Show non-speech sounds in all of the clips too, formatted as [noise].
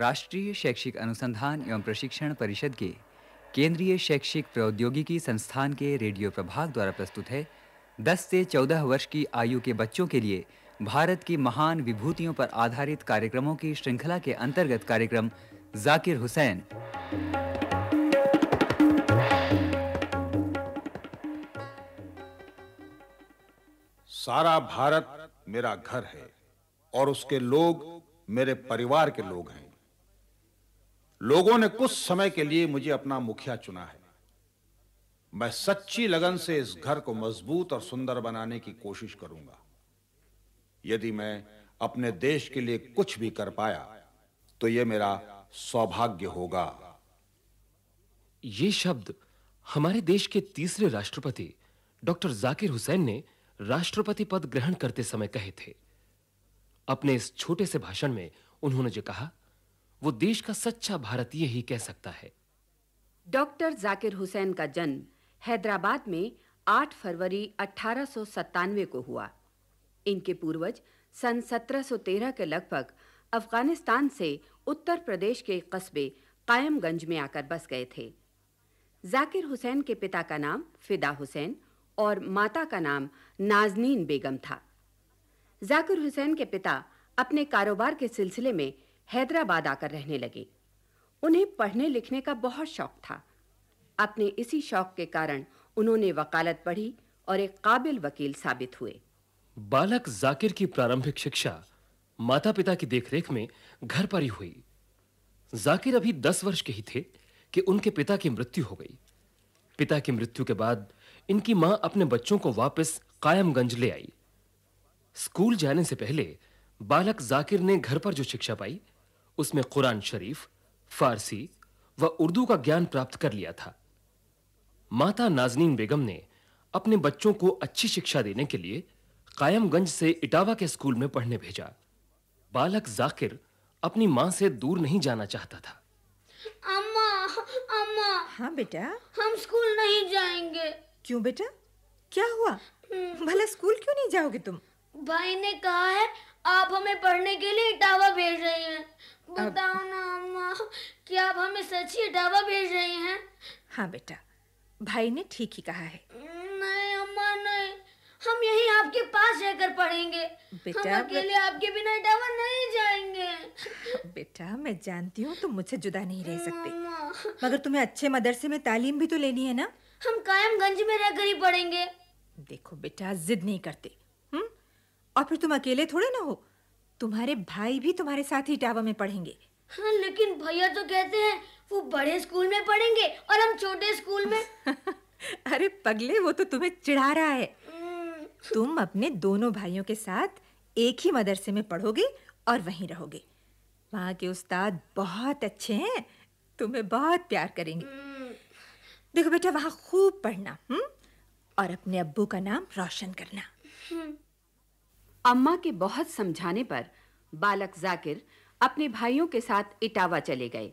राष्ट्रीय शैक्षिक अनुसंधान एवं प्रशिक्षण परिषद के केंद्रीय शैक्षिक प्रौद्योगिकी संस्थान के रेडियो प्रभाग द्वारा प्रस्तुत है। 10 से 14 वर्ष की आयु के बच्चों के लिए भारत की महान विभूतियों पर आधारित कार्यक्रमों की श्रृंखला के अंतर्गत कार्यक्रम जाकिर हुसैन। सारा भारत मेरा घर है और उसके लोग मेरे परिवार के लोग हैं। लोगों ने कुछ समय के लिए मुझे अपना मुखिया चुना है। मैं सच्ची लगन से इस घर को मज़बूत और सुंदर बनाने की कोशिश करूँगा। यदि मैं अपने देश के लिए कुछ भी कर पाया तो यह मेरा सौभाग्य होगा। ये शब्द हमारे देश के तीसरे राष्ट्रपति, डॉक्टर जाकिर हुसैन ने राष्ट्रपति पद ग्रहण करते समय कहे थे। अपने इस छोटे से भाषण में उन्होंने जो कहा वो देश का सच्चा भारतीय ही कह सकता है। डॉक्टर जाकिर हुसैन का जन्म हैदराबाद में 8 फरवरी 1897 को हुआ। इनके पूर्वज सन 1713 के लगभग अफ़गानिस्तान से उत्तर प्रदेश के कस्बे कायमगंज में आकर बस गए थे। जाकिर हुसैन के पिता का नाम फिदा हुसैन और माता का नाम नाजनीन बेगम था। जाकिर हुसैन के पिता अपने कारोबार के सिलसिले में हैदराबाद आकर रहने लगे। उन्हें पढ़ने लिखने का बहुत शौक था। अपने इसी शौक के कारण उन्होंने वकालत पढ़ी और एक काबिल वकील साबित हुए। बालक जाकिर की प्रारंभिक शिक्षा माता-पिता की देखरेख में घर पर ही हुई। जाकिर अभी 10 वर्ष के ही थे कि उनके पिता की मृत्यु हो गई। पिता की मृत्यु के बाद इनकी माँ अपने बच्चों को वापस कायमगंज ले आई। स्कूल जाने से पहले बालक जाकिर ने घर पर जो शिक्षा पाई उसमें कुरान शरीफ फारसी व उर्दू का ज्ञान प्राप्त कर लिया था। माता नाजनीन बेगम ने अपने बच्चों को अच्छी शिक्षा देने के लिए कायमगंज से इटावा के स्कूल में पढ़ने भेजा। बालक जाकिर अपनी माँ से दूर नहीं जाना चाहता था। अम्मा अम्मा। हाँ बेटा। हम स्कूल नहीं जाएँगे। क्यों बेटा? क्या हुआ? भला स्कूल क्यों नहीं जाओगे तुम? भाई ने कहा है आप हमें पढ़ने के लिए इटावा भेज रही हैं। बताओ ना अम्मा क्या आप हमें सच ही इटावा भेज रही हैं? हाँ बेटा भाई ने ठीक ही कहा है। नहीं अम्मा नहीं। हम यहीं आपके पास रहकर पढ़ेंगे। बेटा, हम अकेले आपके बिना इटावा नहीं जाएँगे। बेटा मैं जानती हूँ तुम मुझसे जुदा नहीं रह सकते। मगर तुम्हें अच्छे मदरसे में तालीम भी तो लेनी है ना? हम कायमगंज में रहकर ही पढ़ेंगे। देखो बेटा जिद नहीं करते। और फिर तुम अकेले थोड़े ना हो। तुम्हारे भाई भी तुम्हारे साथ ही टावा में पढ़ेंगे। हाँ लेकिन भैया तो कहते हैं वो बड़े स्कूल में पढ़ेंगे और हम छोटे स्कूल में। [laughs] अरे पगले वो तो तुम्हें चिढ़ा रहा है। हम्म, [laughs] तुम अपने दोनों भाइयों के साथ एक ही मदरसे में पढ़ोगे और वहीं रहोगे। वहाँ के उस्ताद बहुत अच्छे हैं तुम्हें बहुत प्यार करेंगे। हम्म, देखो बेटा वहाँ खूब पढ़ना हम्म? और अपने अब्बू का नाम रोशन करना। अम्मा के बहुत समझाने पर बालक जाकिर अपने भाइयों के साथ इटावा चले गए।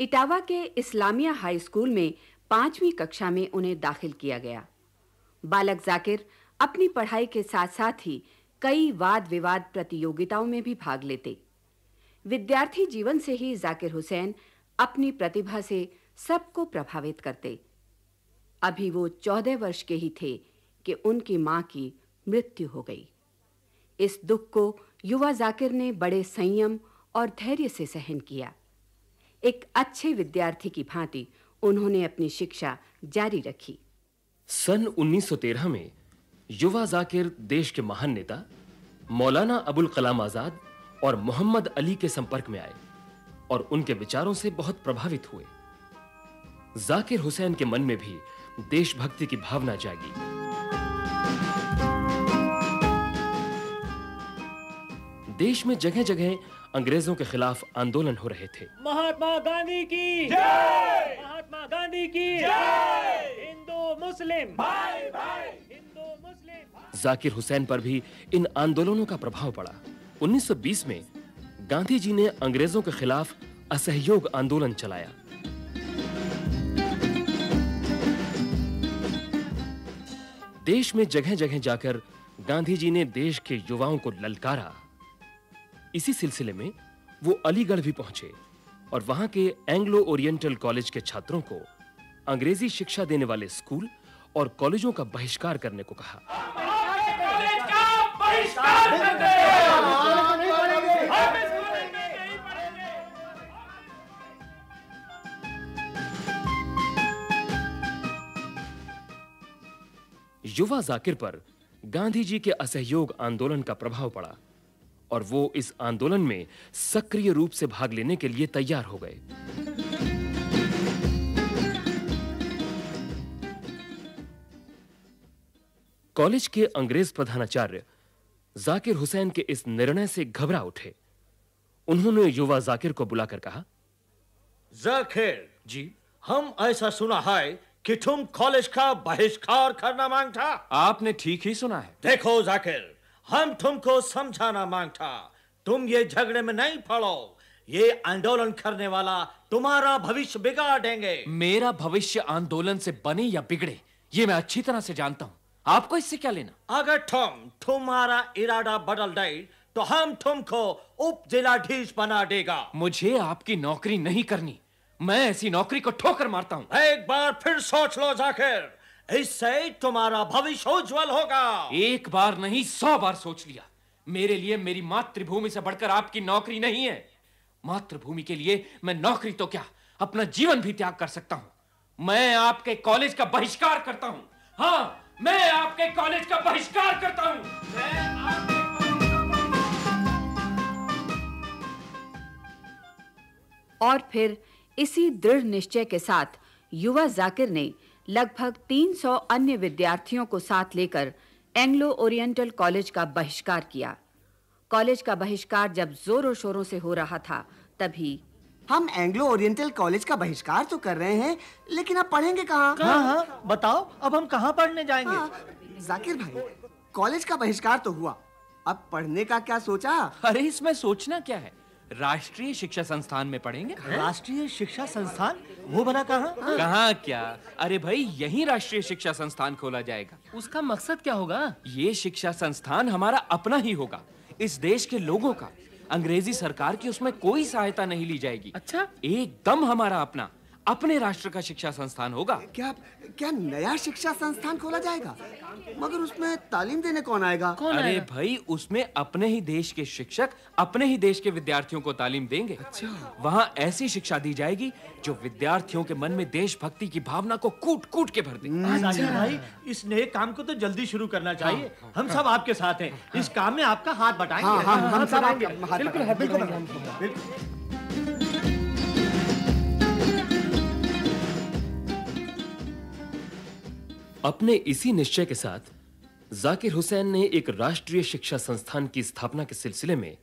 इटावा के इस्लामिया हाई स्कूल में पांचवी कक्षा में उन्हें दाखिल किया गया। बालक जाकिर अपनी पढ़ाई के साथ-साथ ही कई वाद विवाद प्रतियोगिताओं में भी भाग लेते। विद्यार्थी जीवन से ही जाकिर हुसैन अपनी प्रतिभा से सबको प्रभावित करते। अभी वो 14 वर्ष के ही थे कि उनकी माँ की मृत्यु हो गई। इस दुख को युवा जाकिर ने बड़े संयम और धैर्य से सहन किया। एक अच्छे विद्यार्थी की भांति उन्होंने अपनी शिक्षा जारी रखी। सन 1913 में युवा जाकिर देश के महान नेता, मौलाना अबुल कलाम आज़ाद और मोहम्मद अली के संपर्क में आए और उनके विचारों से बहुत प्रभावित हुए। जाकिर हुसैन के मन में भी देशभक्ति की भावना जागी। देश में जगह-जगह अंग्रेज़ों के खिलाफ आंदोलन हो रहे थे। महात्मा गांधी की जय! महात्मा गांधी की जय! हिंदू मुस्लिम। भाई भाई! हिंदू मुस्लिम। जाकिर हुसैन पर भी इन आंदोलनों का प्रभाव पड़ा। 1920 में गांधी जी ने अंग्रेज़ों के खिलाफ असहयोग आंदोलन चलाया। देश में जगह-जगह जाकर गांधी जी ने देश के युवाओं को ललकारा। इसी सिलसिले में वो अलीगढ़ भी पहुँचे और वहाँ के एंग्लो ओरिएंटल कॉलेज के छात्रों को अंग्रेज़ी शिक्षा देने वाले स्कूल और कॉलेजों का बहिष्कार करने को कहा। युवा जाकिर पर गांधी जी के असहयोग आंदोलन का प्रभाव पड़ा। और वो इस आंदोलन में सक्रिय रूप से भाग लेने के लिए तैयार हो गए। कॉलेज के अंग्रेज़ प्रधानाचार्य जाकिर हुसैन के इस निर्णय से घबरा उठे। उन्होंने युवा जाकिर को बुलाकर कहा जाकिर जी। हम ऐसा सुना है कि तुम कॉलेज का बहिष्कार करना माँगता। आपने ठीक ही सुना है। देखो जाकिर हम तुमको समझाना माँगता। तुम ये झगड़े में नहीं पड़ो ये आंदोलन करने वाला तुम्हारा भविष्य बिगाड़ देंगे। मेरा भविष्य आंदोलन से बने या बिगड़े ये मैं अच्छी तरह से जानता हूँ। आपको इससे क्या लेना? अगर तुम तुम्हारा इरादा बदल दे तो हम तुमको उप जिलाधीश बना देगा। मुझे आपकी नौकरी नहीं करनी। मैं ऐसी नौकरी को ठोकर मारता हूँ। एक बार फिर सोच लो जाकिर। इससे तुम्हारा भविष्य उज्जवल होगा। एक बार नहीं सौ बार सोच लिया। मेरे लिए मेरी मातृभूमि से बढ़कर आपकी नौकरी नहीं है। मातृभूमि के लिए मैं नौकरी तो क्या अपना जीवन भी त्याग कर सकता हूँ। मैं आपके कॉलेज का बहिष्कार करता हूँ। हाँ मैं आपके कॉलेज का बहिष्कार करता हूँ। मैं और फिर इसी दृढ़ निश्चय के साथ युवा जाकिर ने लगभग 300 अन्य विद्यार्थियों को साथ लेकर एंग्लो ओरिएंटल कॉलेज का बहिष्कार किया। कॉलेज का बहिष्कार जब जोरों शोरों से हो रहा था तभी हम एंग्लो ओरिएंटल कॉलेज का बहिष्कार तो कर रहे हैं लेकिन अब पढ़ेंगे कहाँ? हाँ हाँ बताओ अब हम कहाँ पढ़ने जाएँगे? हाँ, जाकिर भाई कॉलेज का बहिष्कार तो हुआ। अब पढ़ने का क्या सोचा? अरे इसमें सोचना क्या है? राष्ट्रीय शिक्षा संस्थान में पढ़ेंगे? राष्ट्रीय शिक्षा संस्थान? वो बना कहाँ? कहाँ क्या? अरे भाई यही राष्ट्रीय शिक्षा संस्थान खोला जाएगा। उसका मकसद क्या होगा? ये शिक्षा संस्थान हमारा अपना ही होगा इस देश के लोगों का। अंग्रेज़ी सरकार की उसमें कोई सहायता नहीं ली जाएगी। अच्छा। एकदम हमारा अपना। अपने राष्ट्र का शिक्षा संस्थान होगा। क्या क्या नया शिक्षा संस्थान खोला जाएगा? मगर उसमें तालीम देने कौन आएगा? कौन अरे आएगा? भाई उसमें अपने ही देश के शिक्षक अपने ही देश के विद्यार्थियों को तालीम देंगे। अच्छा। वहाँ ऐसी शिक्षा दी जाएगी जो विद्यार्थियों के मन में देशभक्ति की भावना को कूट कूट के भर दे जाकिर भाई इस नए काम को तो जल्दी शुरू करना चाहिए। हम सब आपके साथ हैं। इस काम में आपका हाथ बटाएँगे। हाँ हम सब बिल्कुल बटाएँगे। बिल्कुल। अपने इसी निश्चय के साथ, जाकिर हुसैन ने एक राष्ट्रीय शिक्षा संस्थान की स्थापना के सिलसिले में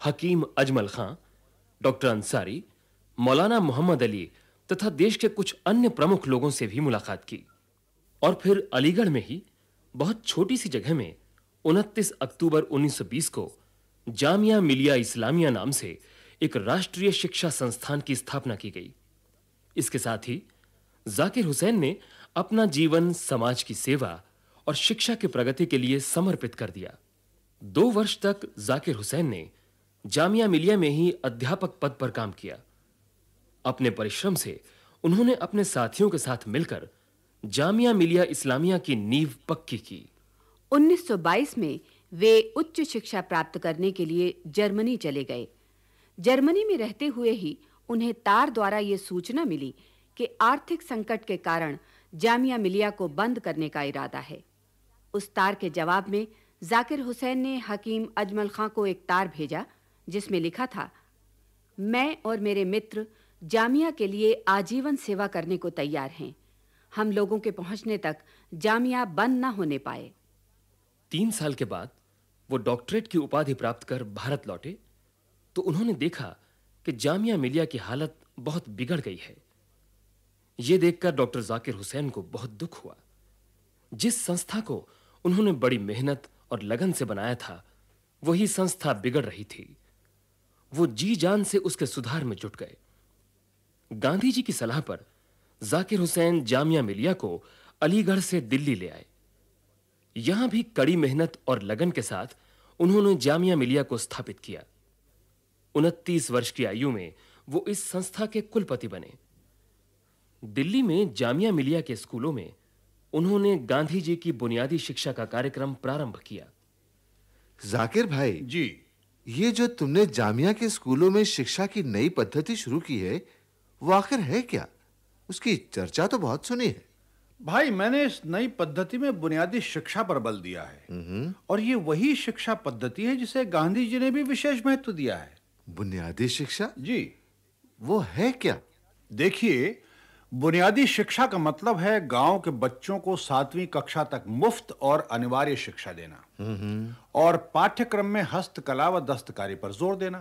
हकीम अजमल खां, डॉक्टर अंसारी, मौलाना मोहम्मद अली तथा देश के कुछ अन्य प्रमुख लोगों से भी मुलाकात की और फिर अलीगढ़ में ही बहुत छोटी सी जगह में 29 अक्टूबर 1920 को जामिया मिलिया इस्लामिया नाम से एक राष्ट्रीय शिक्षा संस्थान की स्थापना की गई। इसके साथ ही जाकिर हुसैन ने अपना जीवन समाज की सेवा और शिक्षा की प्रगति के लिए समर्पित कर दिया। दो वर्ष तक जाकिर हुसैन ने जामिया मिलिया में ही अध्यापक पद पर काम किया। अपने परिश्रम से उन्होंने अपने साथियों के साथ मिलकर जामिया मिलिया इस्लामिया की नींव पक्की की। 1922 में वे उच्च शिक्षा प्राप्त करने के लिए जर्मनी चले गए। जर्मनी में रहते हुए ही उन्हें तार द्वारा यह सूचना मिली कि आर्थिक संकट के कारण जामिया मिलिया को बंद करने का इरादा है। उस तार के जवाब में जाकिर हुसैन ने हकीम अजमल खां को एक तार भेजा, जिसमें लिखा था, मैं और मेरे मित्र जामिया के लिए आजीवन सेवा करने को तैयार हैं। हम लोगों के पहुँचने तक जामिया बंद ना होने पाए। तीन साल के बाद वो डॉक्टरेट की उपाधि प्राप्त कर भारत लौटे तो उन्होंने देखा कि जामिया मिलिया की हालत बहुत बिगड़ गई है। यह देखकर डॉक्टर जाकिर हुसैन को बहुत दुख हुआ। जिस संस्था को उन्होंने बड़ी मेहनत और लगन से बनाया था, वही संस्था बिगड़ रही थी। वो जी जान से उसके सुधार में जुट गए। गांधी जी की सलाह पर जाकिर हुसैन जामिया मिलिया को अलीगढ़ से दिल्ली ले आए। यहाँ भी कड़ी मेहनत और लगन के साथ उन्होंने जामिया मिलिया को स्थापित किया। उनतीस वर्ष की आयु में वो इस संस्था के कुलपति बने। दिल्ली में जामिया मिलिया के स्कूलों में उन्होंने गांधी जी की बुनियादी शिक्षा का कार्यक्रम प्रारंभ किया। जाकिर भाई जी। ये जो तुमने जामिया के स्कूलों में शिक्षा की नई पद्धति शुरू की है वो आखिर है क्या? उसकी चर्चा तो बहुत सुनी है। भाई मैंने इस नई पद्धति में बुनियादी शिक्षा पर बल दिया है। और ये वही शिक्षा पद्धति है जिसे गांधी जी ने भी विशेष महत्व दिया है। बुनियादी शिक्षा? जी। वो है क्या? देखिए बुनियादी शिक्षा का मतलब है गाँव के बच्चों को सातवीं कक्षा तक मुफ़्त और अनिवार्य शिक्षा देना। और पाठ्यक्रम में हस्तकला व दस्तकारी पर ज़ोर देना।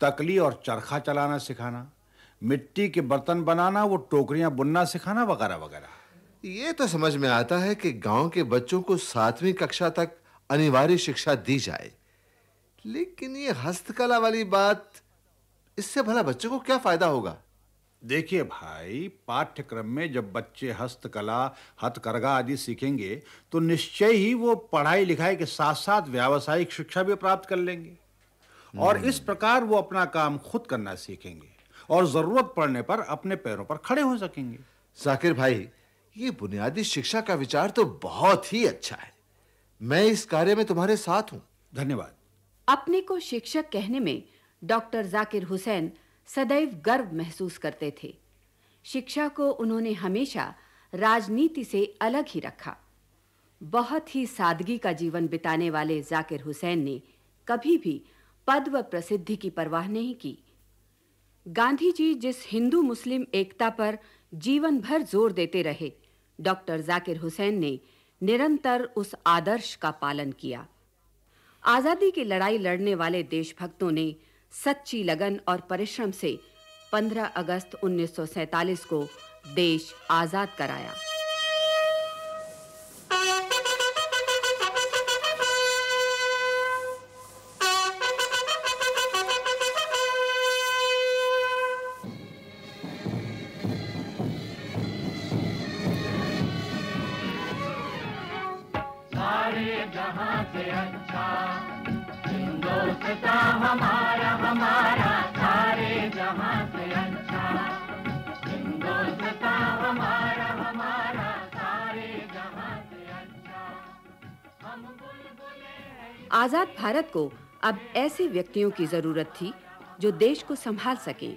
तकली और चरखा चलाना सिखाना। मिट्टी के बर्तन बनाना वो टोकरियाँ बुनना सिखाना वगैरह वगैरह। ये तो समझ में आता है कि गाँव के बच्चों को सातवीं कक्षा तक अनिवार्य शिक्षा दी जाए। लेकिन ये हस्तकला वाली बात इससे भला बच्चों को क्या फ़ायदा होगा? देखिए भाई पाठ्यक्रम में जब बच्चे हस्तकला हथकरघा आदि सीखेंगे तो निश्चय ही वो पढ़ाई लिखाई के साथ साथ व्यावसायिक शिक्षा भी प्राप्त कर लेंगे। और इस प्रकार वो अपना काम खुद करना सीखेंगे और ज़रूरत पड़ने पर अपने पैरों पर खड़े हो सकेंगे। जाकिर भाई ये बुनियादी शिक्षा का विचार तो बहुत ही अच्छा है। मैं इस कार्य में तुम्हारे साथ हूँ। धन्यवाद। अपने को शिक्षक कहने में डॉक्टर जाकिर हुसैन सदैव गर्व महसूस करते थे। शिक्षा को उन्होंने हमेशा राजनीति से अलग ही रखा। बहुत ही सादगी का जीवन बिताने वाले जाकिर हुसैन ने कभी भी पद व प्रसिद्धि की परवाह नहीं की। गांधी जी जिस हिंदू मुस्लिम एकता पर जीवन भर ज़ोर देते रहे, डॉक्टर जाकिर हुसैन ने निरंतर उस आदर्श का पालन किया। आज़ादी की लड़ाई लड़ने वाले देशभक्तों ने सच्ची लगन और परिश्रम से 15 अगस्त 1947 को देश आज़ाद कराया। आज़ाद भारत को अब ऐसे व्यक्तियों की ज़रूरत थी जो देश को संभाल सकें,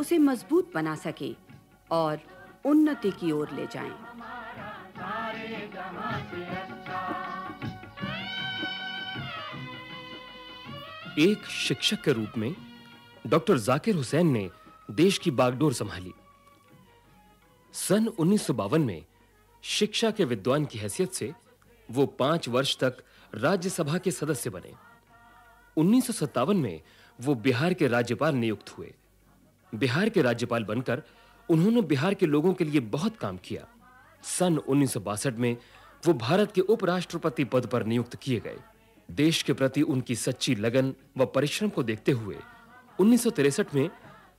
उसे मज़बूत बना सकें और उन्नति की ओर ले जाएँ। एक शिक्षक के रूप में डॉक्टर जाकिर हुसैन ने देश की बागडोर संभाली। सन 1952 में शिक्षा के विद्वान की हैसियत से वो पाँच वर्ष तक राज्यसभा के सदस्य बने। 1957 में वो बिहार के राज्यपाल नियुक्त हुए। बिहार के राज्यपाल बनकर उन्होंने बिहार के लोगों के लिए बहुत काम किया। सन 1962 में वो भारत के उपराष्ट्रपति पद पर नियुक्त किए गए। देश के प्रति उनकी सच्ची लगन व परिश्रम को देखते हुए 1963 में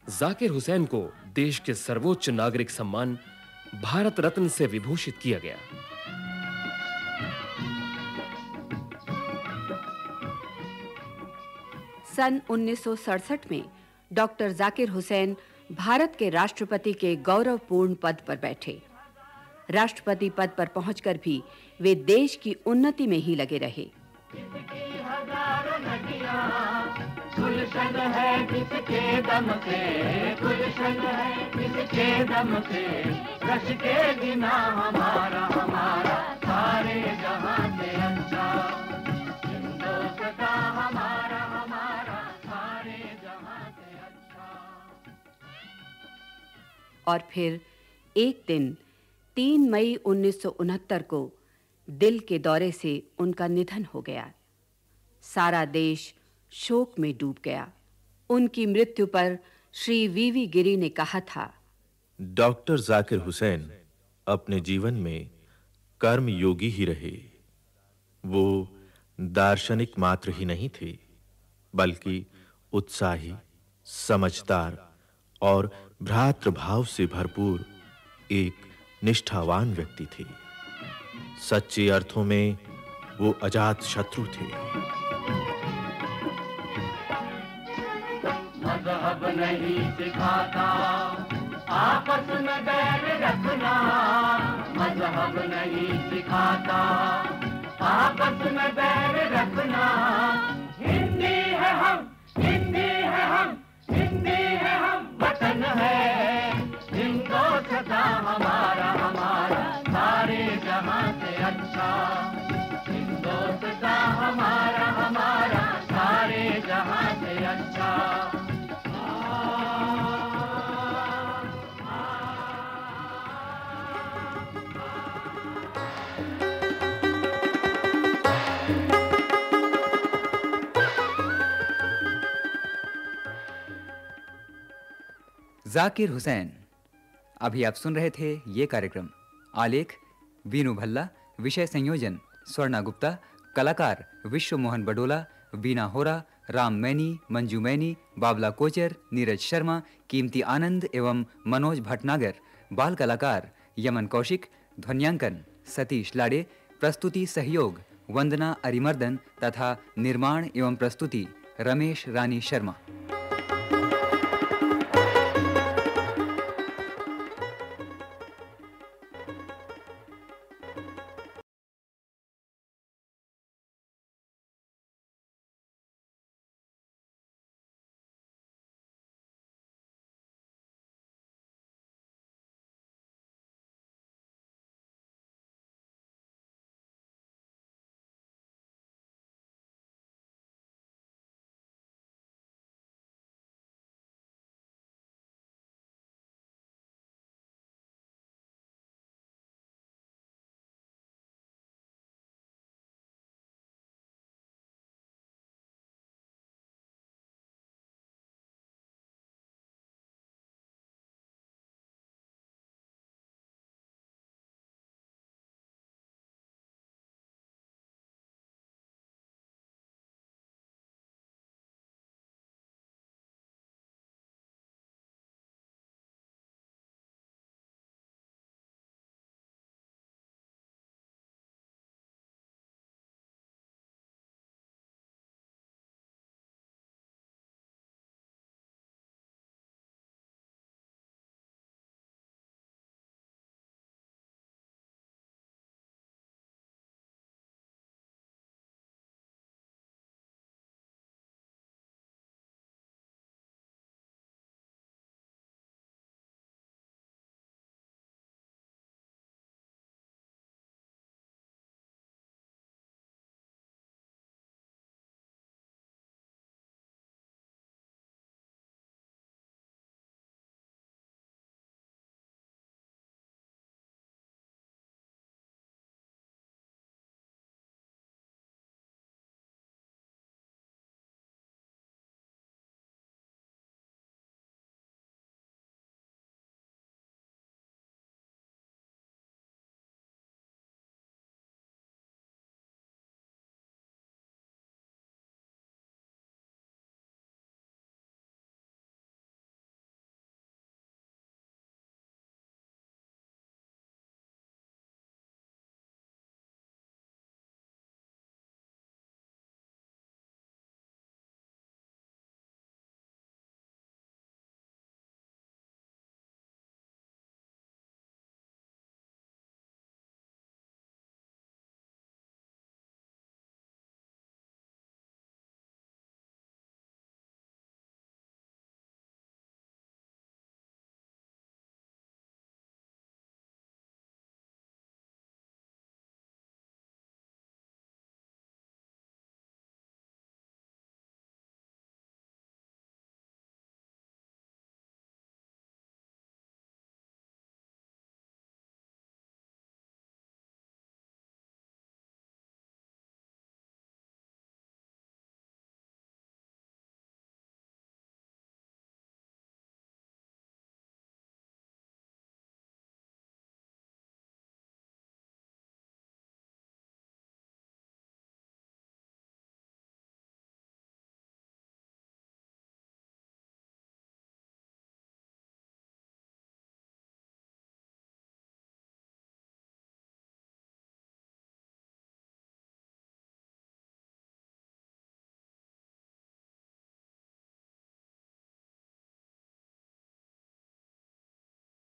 जाकिर हुसैन को देश के सर्वोच्च नागरिक सम्मान भारत रत्न से विभूषित किया गया। सन 1967 में डॉक्टर जाकिर हुसैन भारत के राष्ट्रपति के गौरवपूर्ण पद पर बैठे। राष्ट्रपति पद पर पहुंचकर भी वे देश की उन्नति में ही लगे रहे। हमारा हमारा सारे जहाँ और फिर एक दिन 3 मई 1969 को दिल के दौरे से उनका निधन हो गया। सारा देश शोक में डूब गया। उनकी मृत्यु पर श्री वीवी गिरी ने कहा था, डॉक्टर जाकिर हुसैन अपने जीवन में कर्म योगी ही रहे। वो दार्शनिक मात्र ही नहीं थे, बल्कि उत्साही, समझदार और भ्रातृभाव से भरपूर एक निष्ठावान व्यक्ति थे। सच्चे अर्थों में वो अजात शत्रु थे। मज़हब नहीं सिखाता, आपस में बैर रखना। मज़हब नहीं सिखाता, आपस में बैर रखना। हिंदी है हम, हिंदी है हम। वतन है। हिंदोस्ता हमारा हमारा, सारे जहाँ से अच्छा। हिंदोस्ता हमारा हमारा, सारे जहाँ से अच्छा। जाकिर हुसैन। अभी आप सुन रहे थे ये कार्यक्रम। आलेख, वीनू भल्ला, विषय संयोजन, स्वर्णा गुप्ता, कलाकार विश्व मोहन बडोला बीना होरा, राम मैनी, मंजू मैनी, बाबला कोचर, नीरज शर्मा, कीमती आनंद एवं मनोज भटनागर, बाल कलाकार, यमन कौशिक, ध्वन्यांकन, सतीश लाड़े, प्रस्तुति सहयोग, वंदना अरिमर्दन तथा निर्माण एवं प्रस्तुति, रमेश रानी शर्मा।